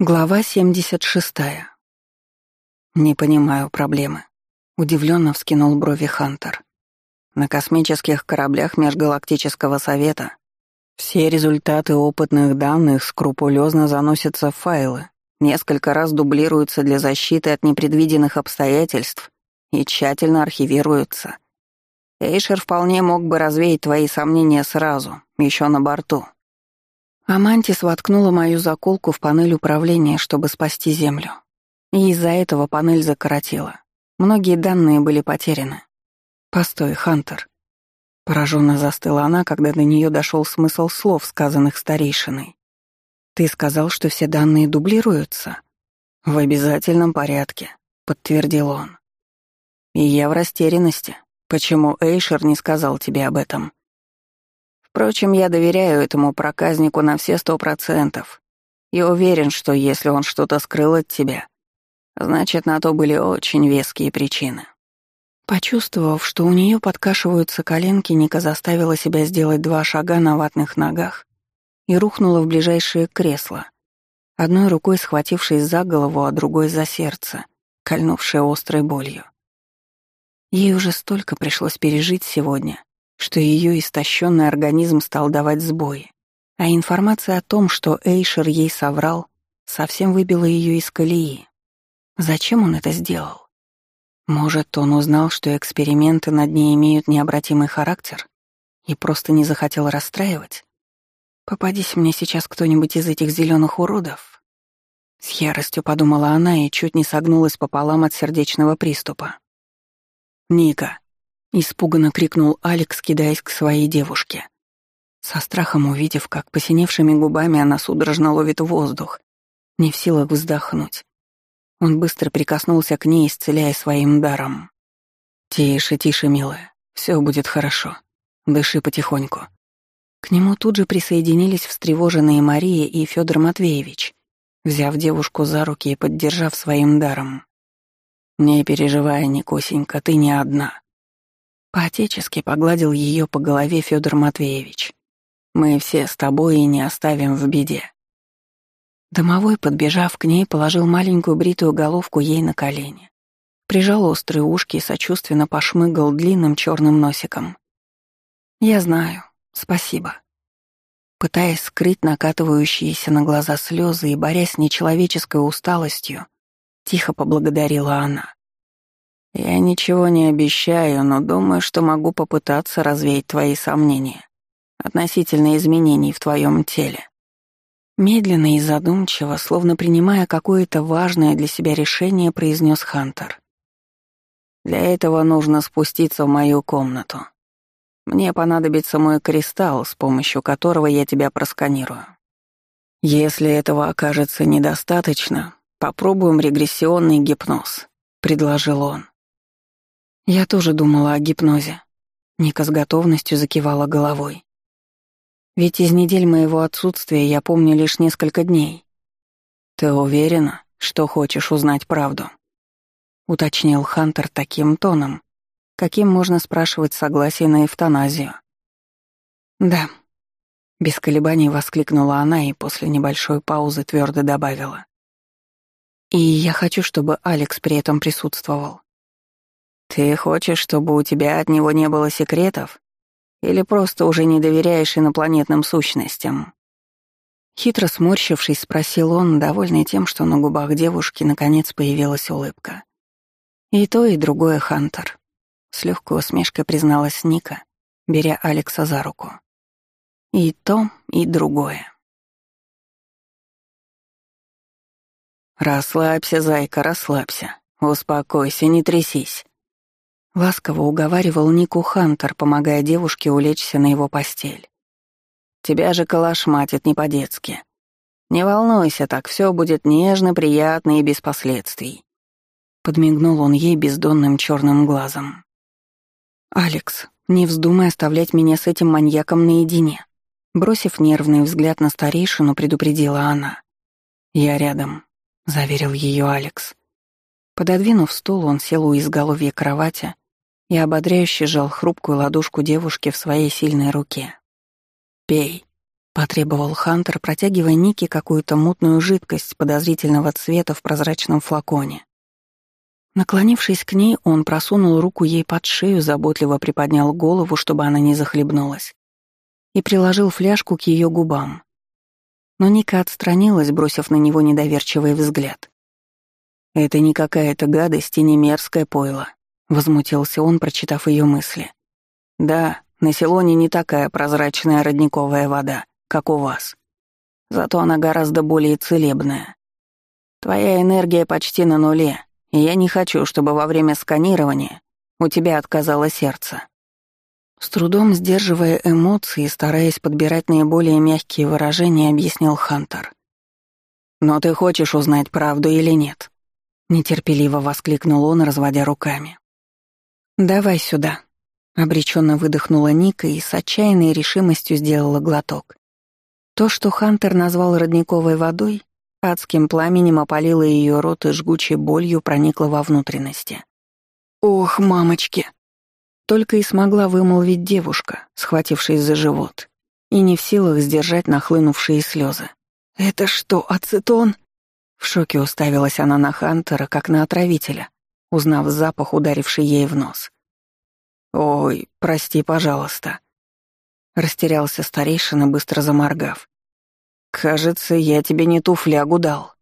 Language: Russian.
Глава 76. «Не понимаю проблемы», — удивленно вскинул брови Хантер. «На космических кораблях Межгалактического Совета все результаты опытных данных скрупулезно заносятся в файлы, несколько раз дублируются для защиты от непредвиденных обстоятельств и тщательно архивируются. Эйшер вполне мог бы развеять твои сомнения сразу, еще на борту. Амантис воткнула мою заколку в панель управления, чтобы спасти Землю. И из-за этого панель закоротила. Многие данные были потеряны. «Постой, Хантер». Пораженно застыла она, когда до нее дошел смысл слов, сказанных старейшиной. «Ты сказал, что все данные дублируются?» «В обязательном порядке», — подтвердил он. «И я в растерянности. Почему Эйшер не сказал тебе об этом?» Впрочем, я доверяю этому проказнику на все сто процентов и уверен, что если он что-то скрыл от тебя, значит, на то были очень веские причины. Почувствовав, что у нее подкашиваются коленки, Ника заставила себя сделать два шага на ватных ногах и рухнула в ближайшее кресло, одной рукой схватившись за голову, а другой за сердце, кольнувшее острой болью. Ей уже столько пришлось пережить сегодня, что ее истощенный организм стал давать сбои, а информация о том, что Эйшер ей соврал, совсем выбила ее из колеи. Зачем он это сделал? Может, он узнал, что эксперименты над ней имеют необратимый характер и просто не захотел расстраивать? Попадись мне сейчас кто-нибудь из этих зеленых уродов. С яростью подумала она и чуть не согнулась пополам от сердечного приступа. «Ника», Испуганно крикнул Алекс, кидаясь к своей девушке. Со страхом увидев, как посиневшими губами она судорожно ловит воздух, не в силах вздохнуть. Он быстро прикоснулся к ней, исцеляя своим даром. «Тише, тише, милая, все будет хорошо. Дыши потихоньку». К нему тут же присоединились встревоженные Мария и Федор Матвеевич, взяв девушку за руки и поддержав своим даром. «Не переживай, Никусенька, ты не одна. Поотечески погладил ее по голове Федор Матвеевич. «Мы все с тобой и не оставим в беде». Домовой, подбежав к ней, положил маленькую бритую головку ей на колени. Прижал острые ушки и сочувственно пошмыгал длинным черным носиком. «Я знаю. Спасибо». Пытаясь скрыть накатывающиеся на глаза слезы и борясь с нечеловеческой усталостью, тихо поблагодарила она. Я ничего не обещаю, но думаю, что могу попытаться развеять твои сомнения относительно изменений в твоем теле. Медленно и задумчиво, словно принимая какое-то важное для себя решение, произнес Хантер. Для этого нужно спуститься в мою комнату. Мне понадобится мой кристалл, с помощью которого я тебя просканирую. Если этого окажется недостаточно, попробуем регрессионный гипноз, предложил он. Я тоже думала о гипнозе. Ника с готовностью закивала головой. Ведь из недель моего отсутствия я помню лишь несколько дней. Ты уверена, что хочешь узнать правду? Уточнил Хантер таким тоном, каким можно спрашивать согласие на эвтаназию. Да. Без колебаний воскликнула она и после небольшой паузы твердо добавила. И я хочу, чтобы Алекс при этом присутствовал. «Ты хочешь, чтобы у тебя от него не было секретов? Или просто уже не доверяешь инопланетным сущностям?» Хитро сморщившись, спросил он, довольный тем, что на губах девушки наконец появилась улыбка. «И то, и другое, Хантер», — с легкой усмешкой призналась Ника, беря Алекса за руку. «И то, и другое». «Расслабься, зайка, расслабься. Успокойся, не трясись», Ласково уговаривал Нику Хантер, помогая девушке улечься на его постель. «Тебя же калашматит не по-детски. Не волнуйся так, все будет нежно, приятно и без последствий». Подмигнул он ей бездонным черным глазом. «Алекс, не вздумай оставлять меня с этим маньяком наедине», Бросив нервный взгляд на старейшину, предупредила она. «Я рядом», — заверил ее Алекс. Пододвинув стул, он сел у изголовья кровати и ободряюще жал хрупкую ладошку девушки в своей сильной руке. «Пей», Потребовал Хантер, протягивая Нике какую-то мутную жидкость подозрительного цвета в прозрачном флаконе. Наклонившись к ней, он просунул руку ей под шею, заботливо приподнял голову, чтобы она не захлебнулась, и приложил фляжку к ее губам. Но Ника отстранилась, бросив на него недоверчивый взгляд. «Это не какая-то гадость и не мерзкое пойло», — возмутился он, прочитав ее мысли. «Да, на Селоне не такая прозрачная родниковая вода, как у вас. Зато она гораздо более целебная. Твоя энергия почти на нуле, и я не хочу, чтобы во время сканирования у тебя отказало сердце». С трудом сдерживая эмоции, стараясь подбирать наиболее мягкие выражения, объяснил Хантер. «Но ты хочешь узнать правду или нет?» Нетерпеливо воскликнул он, разводя руками. «Давай сюда», — обреченно выдохнула Ника и с отчаянной решимостью сделала глоток. То, что Хантер назвал родниковой водой, адским пламенем опалило ее рот и жгучей болью проникло во внутренности. «Ох, мамочки!» Только и смогла вымолвить девушка, схватившись за живот, и не в силах сдержать нахлынувшие слезы. «Это что, ацетон?» В шоке уставилась она на Хантера, как на отравителя, узнав запах, ударивший ей в нос. «Ой, прости, пожалуйста», Растерялся старейшина, быстро заморгав. «Кажется, я тебе не ту флягу дал».